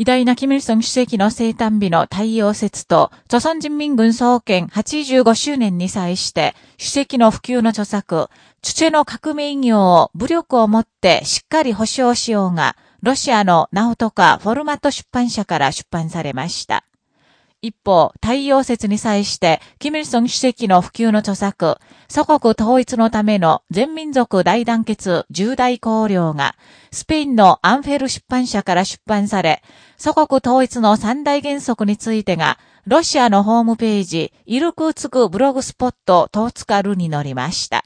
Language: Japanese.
偉大なキム・イルソン主席の生誕日の太陽節と、朝鮮人民軍創建85周年に際して、主席の普及の著作、チュチェの革命業を武力をもってしっかり保障しようが、ロシアのナオトカフォルマット出版社から出版されました。一方、太陽節に際して、キム・イルソン主席の普及の著作、祖国統一のための全民族大団結重大考慮が、スペインのアンフェル出版社から出版され、祖国統一の三大原則についてが、ロシアのホームページ、イルクーツクブログスポットトーツカルに載りました。